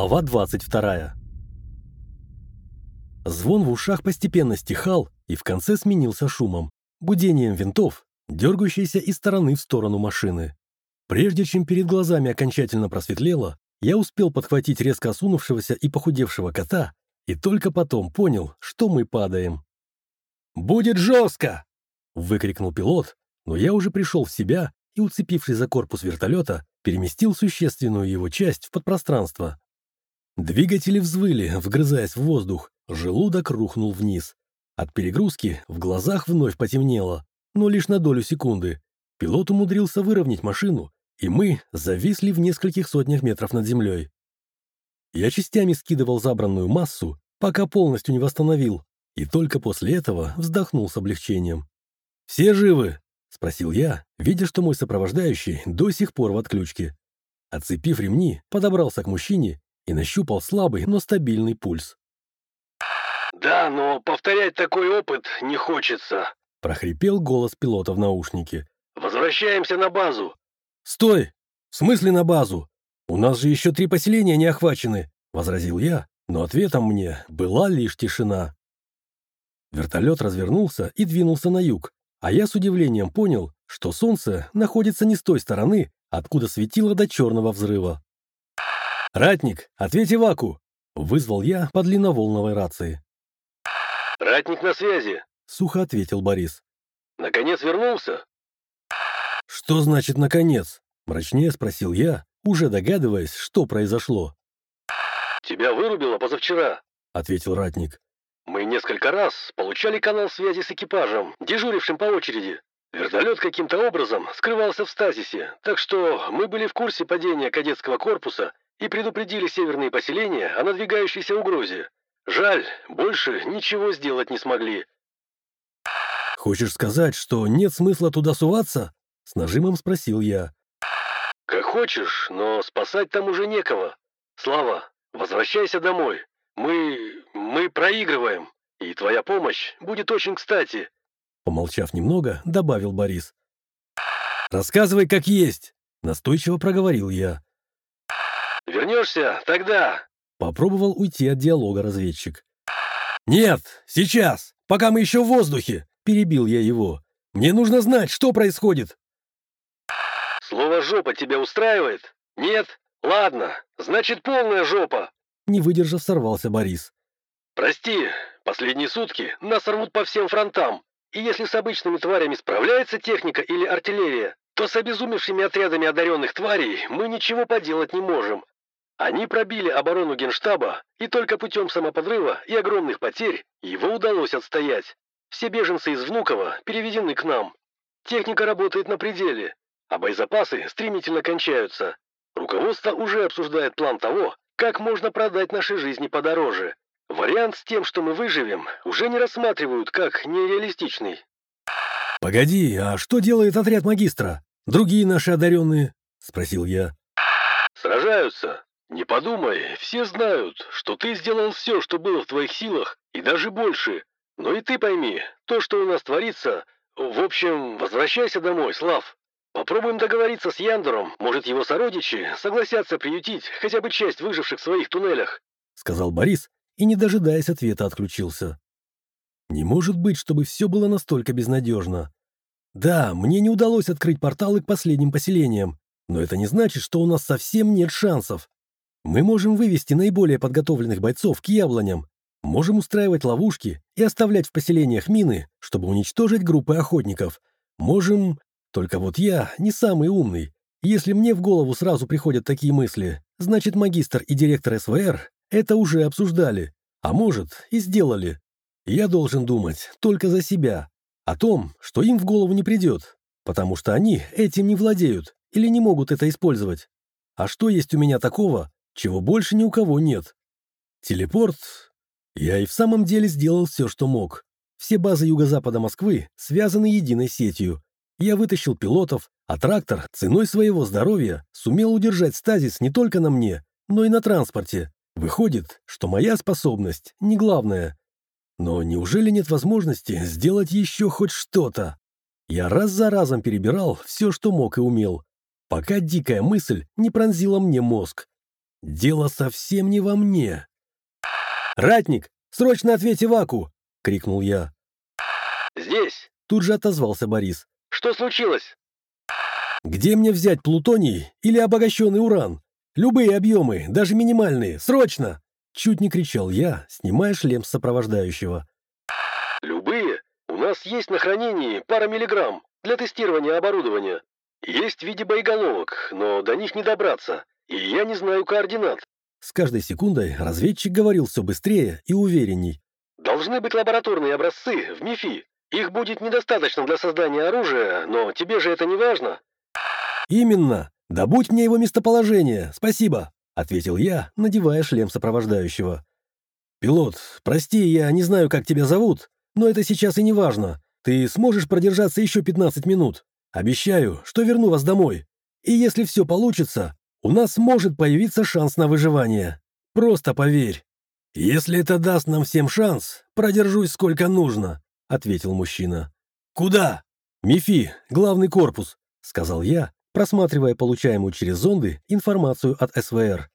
Глава 22. Звон в ушах постепенно стихал и в конце сменился шумом, гудением винтов, дергающейся из стороны в сторону машины. Прежде чем перед глазами окончательно просветлело, я успел подхватить резко осунувшегося и похудевшего кота и только потом понял, что мы падаем. «Будет жестко!» — выкрикнул пилот, но я уже пришел в себя и, уцепившись за корпус вертолета, переместил существенную его часть в подпространство. Двигатели взвыли, вгрызаясь в воздух, желудок рухнул вниз. От перегрузки в глазах вновь потемнело, но лишь на долю секунды. Пилот умудрился выровнять машину, и мы зависли в нескольких сотнях метров над землей. Я частями скидывал забранную массу, пока полностью не восстановил, и только после этого вздохнул с облегчением. «Все живы?» — спросил я, видя, что мой сопровождающий до сих пор в отключке. Отцепив ремни, подобрался к мужчине и нащупал слабый, но стабильный пульс. «Да, но повторять такой опыт не хочется», — прохрипел голос пилота в наушнике. «Возвращаемся на базу». «Стой! В смысле на базу? У нас же еще три поселения не охвачены», — возразил я, но ответом мне была лишь тишина. Вертолет развернулся и двинулся на юг, а я с удивлением понял, что солнце находится не с той стороны, откуда светило до черного взрыва. «Ратник, ответь Иваку!» — вызвал я по длинноволновой рации. «Ратник на связи», — сухо ответил Борис. «Наконец вернулся?» «Что значит «наконец»?» — мрачнее спросил я, уже догадываясь, что произошло. «Тебя вырубило позавчера», — ответил ратник. Мы несколько раз получали канал связи с экипажем, дежурившим по очереди. Вертолет каким-то образом скрывался в стазисе, так что мы были в курсе падения кадетского корпуса и предупредили северные поселения о надвигающейся угрозе. Жаль, больше ничего сделать не смогли. «Хочешь сказать, что нет смысла туда суваться?» — с нажимом спросил я. «Как хочешь, но спасать там уже некого. Слава, возвращайся домой. Мы... мы проигрываем, и твоя помощь будет очень кстати». Помолчав немного, добавил Борис. «Рассказывай как есть», — настойчиво проговорил я. «Вернешься? Тогда...» Попробовал уйти от диалога разведчик. «Нет, сейчас, пока мы еще в воздухе!» — перебил я его. «Мне нужно знать, что происходит!» «Слово «жопа» тебя устраивает? Нет? Ладно, значит полная жопа!» Не выдержав, сорвался Борис. «Прости, последние сутки нас рвут по всем фронтам, и если с обычными тварями справляется техника или артиллерия, то с обезумевшими отрядами одаренных тварей мы ничего поделать не можем. Они пробили оборону генштаба, и только путем самоподрыва и огромных потерь его удалось отстоять. Все беженцы из Внуково переведены к нам. Техника работает на пределе, а боезапасы стремительно кончаются. Руководство уже обсуждает план того, как можно продать наши жизни подороже. Вариант с тем, что мы выживем, уже не рассматривают как нереалистичный. «Погоди, а что делает отряд магистра? Другие наши одаренные?» — спросил я. «Сражаются. Не подумай, все знают, что ты сделал все, что было в твоих силах, и даже больше. Но и ты пойми, то, что у нас творится... В общем, возвращайся домой, Слав. Попробуем договориться с Яндором, может, его сородичи согласятся приютить хотя бы часть выживших в своих туннелях», — сказал Борис и, не дожидаясь ответа, отключился. «Не может быть, чтобы все было настолько безнадежно. Да, мне не удалось открыть порталы к последним поселениям, но это не значит, что у нас совсем нет шансов. Мы можем вывести наиболее подготовленных бойцов к яблоням, можем устраивать ловушки и оставлять в поселениях мины, чтобы уничтожить группы охотников, можем только вот я не самый умный. Если мне в голову сразу приходят такие мысли, значит магистр и директор СВР это уже обсуждали, а может и сделали. Я должен думать только за себя, о том, что им в голову не придет, потому что они этим не владеют или не могут это использовать. А что есть у меня такого, чего больше ни у кого нет? Телепорт? Я и в самом деле сделал все, что мог. Все базы юго-запада Москвы связаны единой сетью, я вытащил пилотов, а трактор ценой своего здоровья сумел удержать стазис не только на мне, но и на транспорте. Выходит, что моя способность не главная. Но неужели нет возможности сделать еще хоть что-то? Я раз за разом перебирал все, что мог и умел, пока дикая мысль не пронзила мне мозг. Дело совсем не во мне. «Ратник, срочно ответь Иваку!» — крикнул я. «Здесь!» — тут же отозвался Борис. «Что случилось?» «Где мне взять плутоний или обогащенный уран? Любые объемы, даже минимальные, срочно!» Чуть не кричал я, снимая шлем с сопровождающего. «Любые? У нас есть на хранении пара миллиграмм для тестирования оборудования. Есть в виде боеголовок, но до них не добраться, и я не знаю координат». С каждой секундой разведчик говорил все быстрее и уверенней. «Должны быть лабораторные образцы в МИФИ. Их будет недостаточно для создания оружия, но тебе же это не важно». «Именно. Добудь мне его местоположение. Спасибо», — ответил я, надевая шлем сопровождающего. «Пилот, прости, я не знаю, как тебя зовут, но это сейчас и не важно. Ты сможешь продержаться еще 15 минут. Обещаю, что верну вас домой. И если все получится, у нас может появиться шанс на выживание. Просто поверь. Если это даст нам всем шанс, продержусь сколько нужно», — ответил мужчина. «Куда?» «Мифи, главный корпус», — сказал я, просматривая получаемую через зонды информацию от СВР.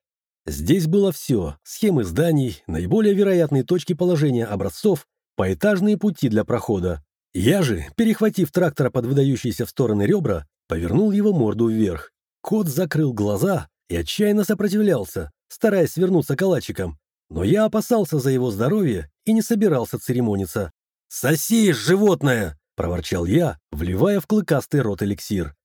Здесь было все – схемы зданий, наиболее вероятные точки положения образцов, поэтажные пути для прохода. Я же, перехватив трактора под выдающиеся в стороны ребра, повернул его морду вверх. Кот закрыл глаза и отчаянно сопротивлялся, стараясь свернуться калачиком. Но я опасался за его здоровье и не собирался церемониться. «Соси, животное!» – проворчал я, вливая в клыкастый рот эликсир.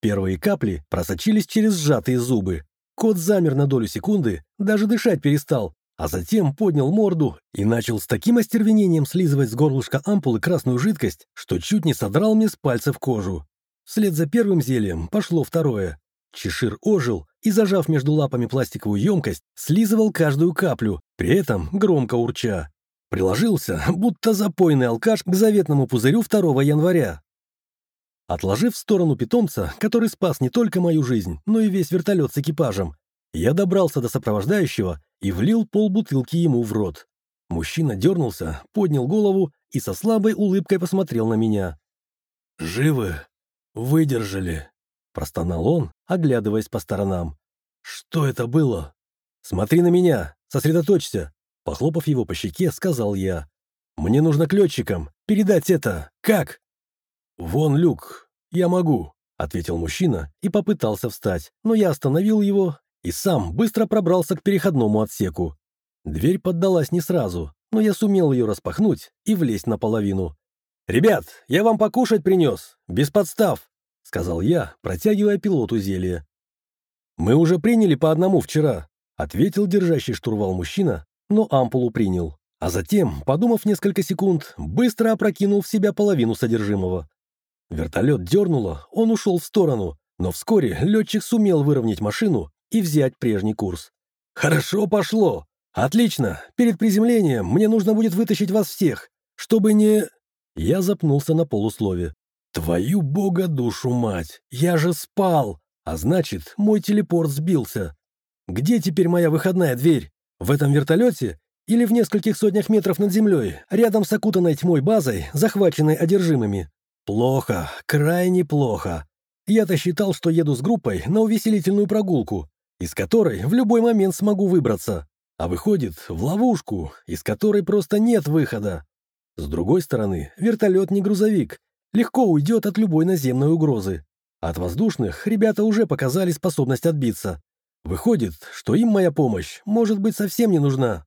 Первые капли просочились через сжатые зубы. Кот замер на долю секунды, даже дышать перестал, а затем поднял морду и начал с таким остервенением слизывать с горлышка ампулы красную жидкость, что чуть не содрал мне с пальцев кожу. Вслед за первым зельем пошло второе. Чешир ожил и, зажав между лапами пластиковую емкость, слизывал каждую каплю, при этом громко урча. Приложился, будто запойный алкаш к заветному пузырю 2 января. Отложив в сторону питомца, который спас не только мою жизнь, но и весь вертолет с экипажем, я добрался до сопровождающего и влил полбутылки ему в рот. Мужчина дернулся, поднял голову и со слабой улыбкой посмотрел на меня. «Живы? Выдержали?» – простонал он, оглядываясь по сторонам. «Что это было?» «Смотри на меня, сосредоточься!» Похлопав его по щеке, сказал я. «Мне нужно к летчикам передать это. Как?» «Вон люк, я могу», — ответил мужчина и попытался встать, но я остановил его и сам быстро пробрался к переходному отсеку. Дверь поддалась не сразу, но я сумел ее распахнуть и влезть наполовину. «Ребят, я вам покушать принес, без подстав», — сказал я, протягивая пилоту зелье. «Мы уже приняли по одному вчера», — ответил держащий штурвал мужчина, но ампулу принял. А затем, подумав несколько секунд, быстро опрокинул в себя половину содержимого. Вертолет дернуло, он ушел в сторону, но вскоре летчик сумел выровнять машину и взять прежний курс. «Хорошо пошло! Отлично! Перед приземлением мне нужно будет вытащить вас всех, чтобы не...» Я запнулся на полуслове. «Твою бога душу мать! Я же спал! А значит, мой телепорт сбился. Где теперь моя выходная дверь? В этом вертолете? Или в нескольких сотнях метров над землей, рядом с окутанной тьмой базой, захваченной одержимыми? Плохо, крайне плохо. Я-то считал, что еду с группой на увеселительную прогулку, из которой в любой момент смогу выбраться. А выходит, в ловушку, из которой просто нет выхода. С другой стороны, вертолет не грузовик, легко уйдет от любой наземной угрозы. От воздушных ребята уже показали способность отбиться. Выходит, что им моя помощь может быть совсем не нужна.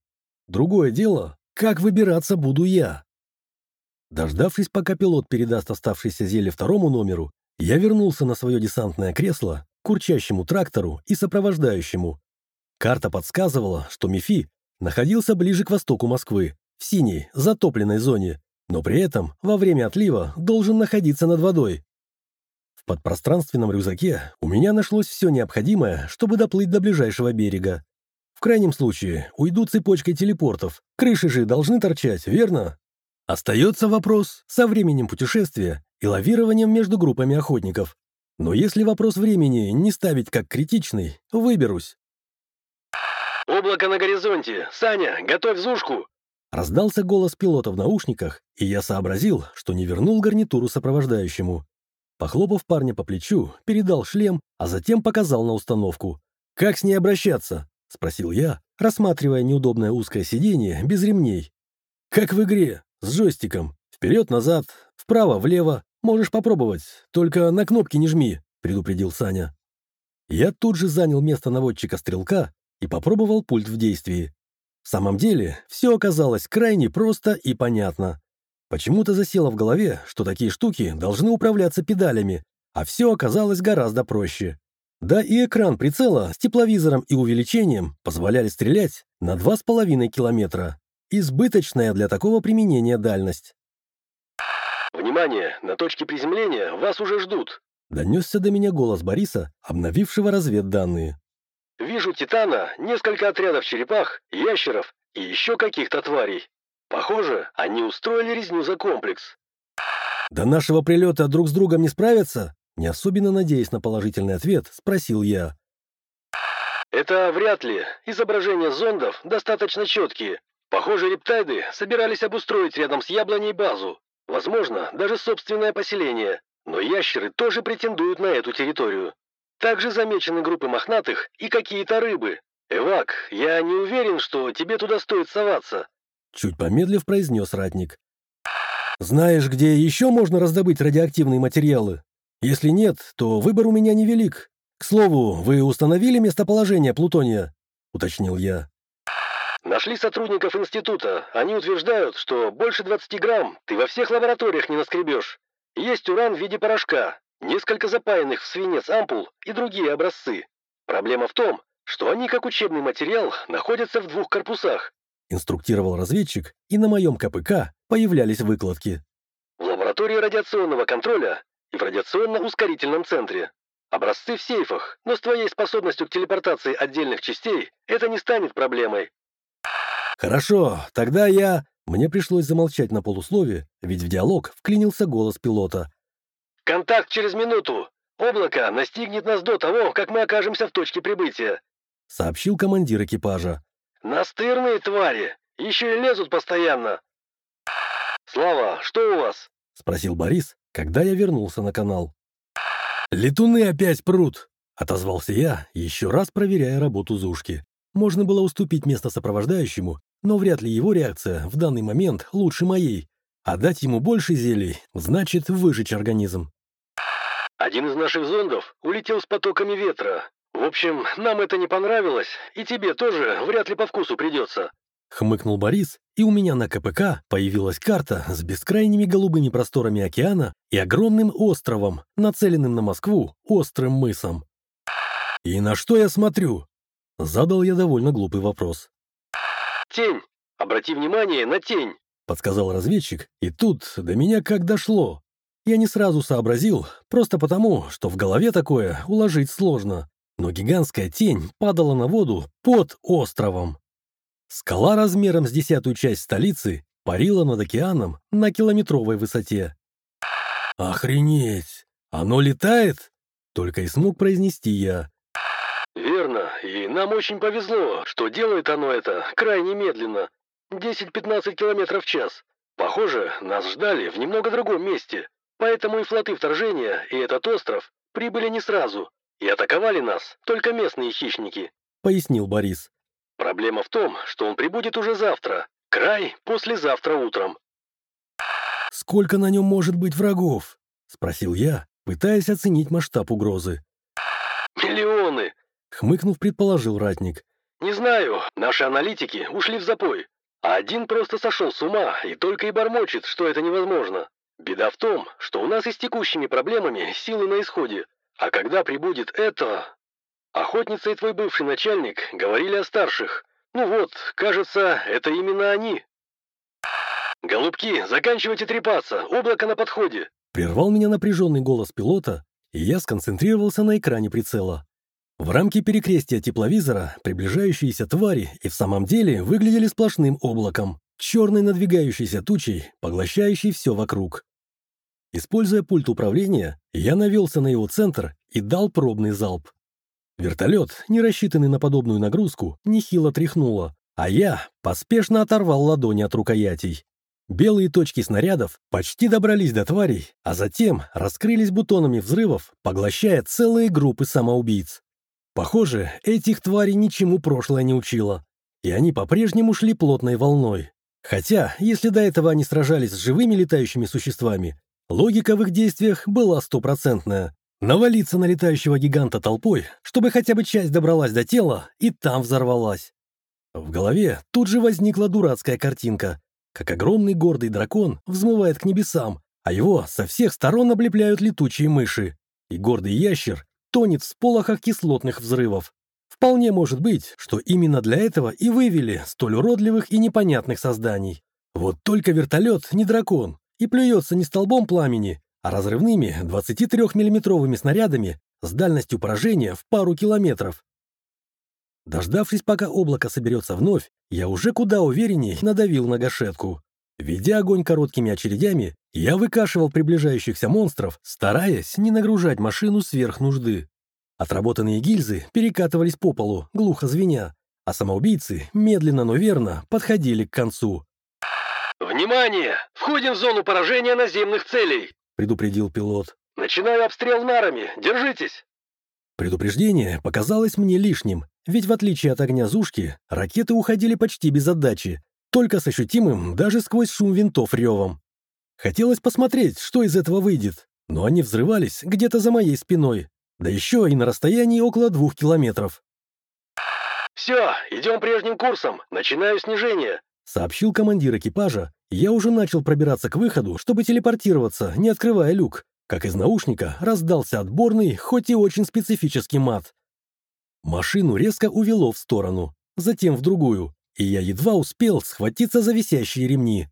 Другое дело, как выбираться буду я. Дождавшись, пока пилот передаст оставшееся зелье второму номеру, я вернулся на свое десантное кресло, к урчащему трактору и сопровождающему. Карта подсказывала, что Мефи находился ближе к востоку Москвы, в синей, затопленной зоне, но при этом во время отлива должен находиться над водой. В подпространственном рюкзаке у меня нашлось все необходимое, чтобы доплыть до ближайшего берега. В крайнем случае, уйду цепочкой телепортов. Крыши же должны торчать, верно? Остается вопрос со временем путешествия и лавированием между группами охотников. Но если вопрос времени не ставить как критичный, выберусь. «Облако на горизонте! Саня, готовь зушку!» Раздался голос пилота в наушниках, и я сообразил, что не вернул гарнитуру сопровождающему. Похлопав парня по плечу, передал шлем, а затем показал на установку. «Как с ней обращаться?» — спросил я, рассматривая неудобное узкое сиденье без ремней. «Как в игре, с джойстиком. Вперед-назад, вправо-влево. Можешь попробовать, только на кнопки не жми», — предупредил Саня. Я тут же занял место наводчика-стрелка и попробовал пульт в действии. В самом деле, все оказалось крайне просто и понятно. Почему-то засело в голове, что такие штуки должны управляться педалями, а все оказалось гораздо проще. Да и экран прицела с тепловизором и увеличением позволяли стрелять на 2,5 километра. Избыточная для такого применения дальность. «Внимание! На точке приземления вас уже ждут!» Донесся до меня голос Бориса, обновившего разведданные. «Вижу Титана, несколько отрядов черепах, ящеров и еще каких-то тварей. Похоже, они устроили резню за комплекс». «До нашего прилета друг с другом не справятся?» Не особенно надеясь на положительный ответ, спросил я. «Это вряд ли. Изображения зондов достаточно четкие. Похоже, рептайды собирались обустроить рядом с яблоней базу. Возможно, даже собственное поселение. Но ящеры тоже претендуют на эту территорию. Также замечены группы мохнатых и какие-то рыбы. Эвак, я не уверен, что тебе туда стоит соваться». Чуть помедлив произнес ратник. «Знаешь, где еще можно раздобыть радиоактивные материалы?» Если нет, то выбор у меня невелик. К слову, вы установили местоположение плутония?» — уточнил я. «Нашли сотрудников института. Они утверждают, что больше 20 грамм ты во всех лабораториях не наскребешь. Есть уран в виде порошка, несколько запаянных в свинец ампул и другие образцы. Проблема в том, что они, как учебный материал, находятся в двух корпусах. Инструктировал разведчик, и на моем КПК появлялись выкладки. В лаборатории радиационного контроля и в радиационно-ускорительном центре. Образцы в сейфах, но с твоей способностью к телепортации отдельных частей это не станет проблемой. Хорошо, тогда я... Мне пришлось замолчать на полуслове, ведь в диалог вклинился голос пилота. «Контакт через минуту! Облако настигнет нас до того, как мы окажемся в точке прибытия!» — сообщил командир экипажа. «Настырные твари! Еще и лезут постоянно!» «Слава, что у вас?» — спросил Борис, когда я вернулся на канал. «Летуны опять прут!» — отозвался я, еще раз проверяя работу Зушки. Можно было уступить место сопровождающему, но вряд ли его реакция в данный момент лучше моей. А дать ему больше зелий значит выжечь организм. «Один из наших зондов улетел с потоками ветра. В общем, нам это не понравилось, и тебе тоже вряд ли по вкусу придется. Хмыкнул Борис, и у меня на КПК появилась карта с бескрайними голубыми просторами океана и огромным островом, нацеленным на Москву острым мысом. «И на что я смотрю?» Задал я довольно глупый вопрос. «Тень! Обрати внимание на тень!» Подсказал разведчик, и тут до меня как дошло. Я не сразу сообразил, просто потому, что в голове такое уложить сложно. Но гигантская тень падала на воду под островом. Скала размером с десятую часть столицы парила над океаном на километровой высоте. «Охренеть! Оно летает?» — только и смог произнести я. «Верно, и нам очень повезло, что делает оно это крайне медленно. 10-15 километров в час. Похоже, нас ждали в немного другом месте, поэтому и флоты вторжения, и этот остров прибыли не сразу, и атаковали нас только местные хищники», — пояснил Борис. Проблема в том, что он прибудет уже завтра. Край послезавтра утром. «Сколько на нем может быть врагов?» — спросил я, пытаясь оценить масштаб угрозы. «Миллионы!» — хмыкнув, предположил ратник. «Не знаю, наши аналитики ушли в запой. Один просто сошел с ума и только и бормочет, что это невозможно. Беда в том, что у нас и с текущими проблемами силы на исходе. А когда прибудет это... Охотница и твой бывший начальник говорили о старших. Ну вот, кажется, это именно они. Голубки, заканчивайте трепаться, облако на подходе. Прервал меня напряженный голос пилота, и я сконцентрировался на экране прицела. В рамке перекрестия тепловизора приближающиеся твари и в самом деле выглядели сплошным облаком, черной надвигающейся тучей, поглощающей все вокруг. Используя пульт управления, я навелся на его центр и дал пробный залп. Вертолет, не рассчитанный на подобную нагрузку, нехило тряхнуло, а я поспешно оторвал ладони от рукоятей. Белые точки снарядов почти добрались до тварей, а затем раскрылись бутонами взрывов, поглощая целые группы самоубийц. Похоже, этих тварей ничему прошлое не учило, и они по-прежнему шли плотной волной. Хотя, если до этого они сражались с живыми летающими существами, логика в их действиях была стопроцентная. Навалиться на летающего гиганта толпой, чтобы хотя бы часть добралась до тела, и там взорвалась. В голове тут же возникла дурацкая картинка, как огромный гордый дракон взмывает к небесам, а его со всех сторон облепляют летучие мыши, и гордый ящер тонет в сполохах кислотных взрывов. Вполне может быть, что именно для этого и вывели столь уродливых и непонятных созданий. Вот только вертолет не дракон и плюется не столбом пламени, а разрывными 23-миллиметровыми снарядами с дальностью поражения в пару километров. Дождавшись, пока облако соберется вновь, я уже куда уверенней надавил на гашетку. Ведя огонь короткими очередями, я выкашивал приближающихся монстров, стараясь не нагружать машину сверх нужды. Отработанные гильзы перекатывались по полу, глухо звеня, а самоубийцы медленно, но верно подходили к концу. «Внимание! Входим в зону поражения наземных целей!» — предупредил пилот. «Начинаю обстрел нарами! Держитесь!» Предупреждение показалось мне лишним, ведь в отличие от огня Зушки, ракеты уходили почти без отдачи, только с ощутимым даже сквозь шум винтов ревом. Хотелось посмотреть, что из этого выйдет, но они взрывались где-то за моей спиной, да еще и на расстоянии около двух километров. «Все, идем прежним курсом, начинаю снижение», — сообщил командир экипажа. Я уже начал пробираться к выходу, чтобы телепортироваться, не открывая люк, как из наушника раздался отборный, хоть и очень специфический мат. Машину резко увело в сторону, затем в другую, и я едва успел схватиться за висящие ремни.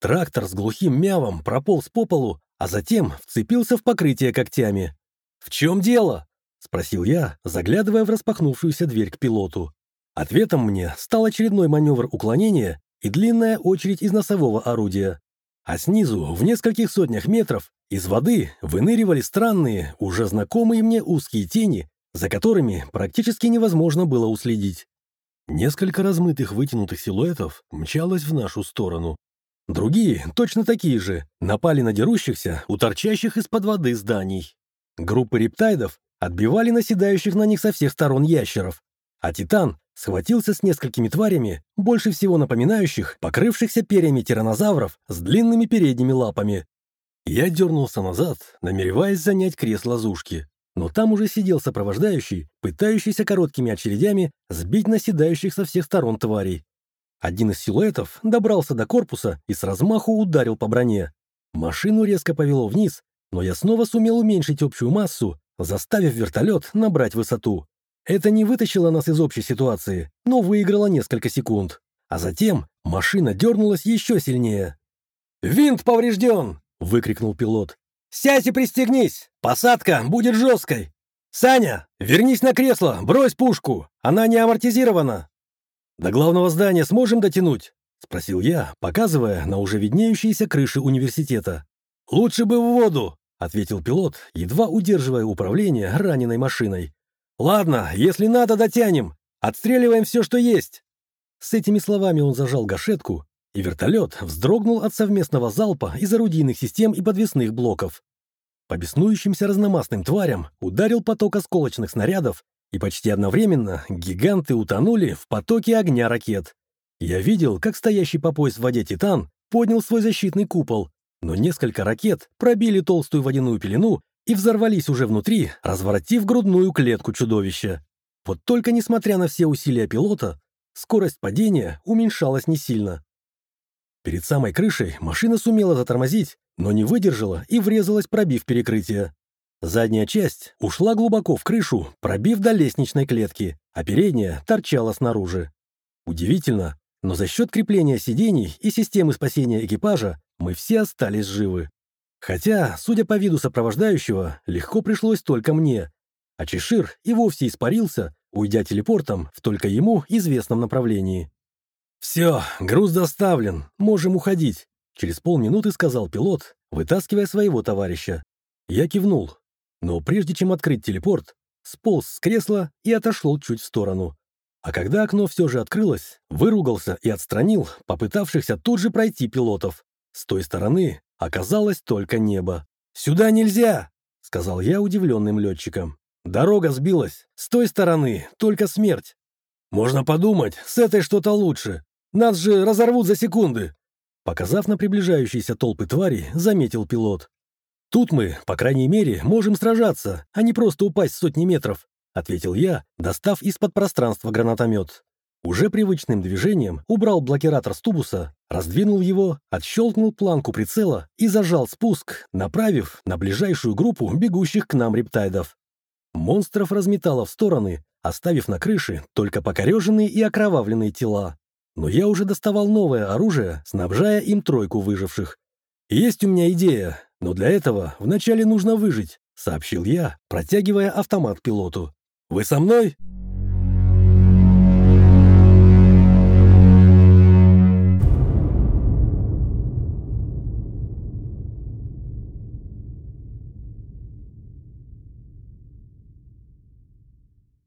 Трактор с глухим мявом прополз по полу, а затем вцепился в покрытие когтями. «В чем дело?» — спросил я, заглядывая в распахнувшуюся дверь к пилоту. Ответом мне стал очередной маневр уклонения и длинная очередь из носового орудия. А снизу, в нескольких сотнях метров, из воды выныривали странные, уже знакомые мне узкие тени, за которыми практически невозможно было уследить. Несколько размытых вытянутых силуэтов мчалось в нашу сторону. Другие, точно такие же, напали на дерущихся у торчащих из-под воды зданий. Группы рептайдов отбивали наседающих на них со всех сторон ящеров, а Титан схватился с несколькими тварями, больше всего напоминающих покрывшихся перьями тиранозавров с длинными передними лапами. Я дернулся назад, намереваясь занять кресло Зушки но там уже сидел сопровождающий, пытающийся короткими очередями сбить наседающих со всех сторон тварей. Один из силуэтов добрался до корпуса и с размаху ударил по броне. Машину резко повело вниз, но я снова сумел уменьшить общую массу, заставив вертолет набрать высоту. Это не вытащило нас из общей ситуации, но выиграло несколько секунд. А затем машина дернулась еще сильнее. «Винт поврежден!» — выкрикнул пилот. «Сядь и пристегнись! Посадка будет жесткой! Саня, вернись на кресло, брось пушку! Она не амортизирована!» «До главного здания сможем дотянуть?» — спросил я, показывая на уже виднеющиеся крыши университета. «Лучше бы в воду!» — ответил пилот, едва удерживая управление раненой машиной. «Ладно, если надо, дотянем. Отстреливаем все, что есть». С этими словами он зажал гашетку и вертолет вздрогнул от совместного залпа из орудийных систем и подвесных блоков. По беснующимся разномастным тварям ударил поток осколочных снарядов, и почти одновременно гиганты утонули в потоке огня ракет. Я видел, как стоящий по пояс в воде «Титан» поднял свой защитный купол, но несколько ракет пробили толстую водяную пелену и взорвались уже внутри, разворотив грудную клетку чудовища. Вот только несмотря на все усилия пилота, скорость падения уменьшалась не сильно. Перед самой крышей машина сумела затормозить, но не выдержала и врезалась, пробив перекрытие. Задняя часть ушла глубоко в крышу, пробив до лестничной клетки, а передняя торчала снаружи. Удивительно, но за счет крепления сидений и системы спасения экипажа мы все остались живы. Хотя, судя по виду сопровождающего, легко пришлось только мне, а Чешир и вовсе испарился, уйдя телепортом в только ему известном направлении. «Все, груз доставлен, можем уходить», — через полминуты сказал пилот, вытаскивая своего товарища. Я кивнул, но прежде чем открыть телепорт, сполз с кресла и отошел чуть в сторону. А когда окно все же открылось, выругался и отстранил попытавшихся тут же пройти пилотов. С той стороны оказалось только небо. «Сюда нельзя!» — сказал я удивленным летчикам. Дорога сбилась. С той стороны только смерть. Можно подумать, с этой что-то лучше. Нас же разорвут за секунды. Показав на приближающиеся толпы тварей, заметил пилот. «Тут мы, по крайней мере, можем сражаться, а не просто упасть сотни метров», ответил я, достав из-под пространства гранатомет. Уже привычным движением убрал блокиратор с тубуса, раздвинул его, отщелкнул планку прицела и зажал спуск, направив на ближайшую группу бегущих к нам рептайдов. Монстров разметало в стороны, оставив на крыше только покореженные и окровавленные тела. Но я уже доставал новое оружие, снабжая им тройку выживших. «Есть у меня идея, но для этого вначале нужно выжить», — сообщил я, протягивая автомат пилоту. «Вы со мной?»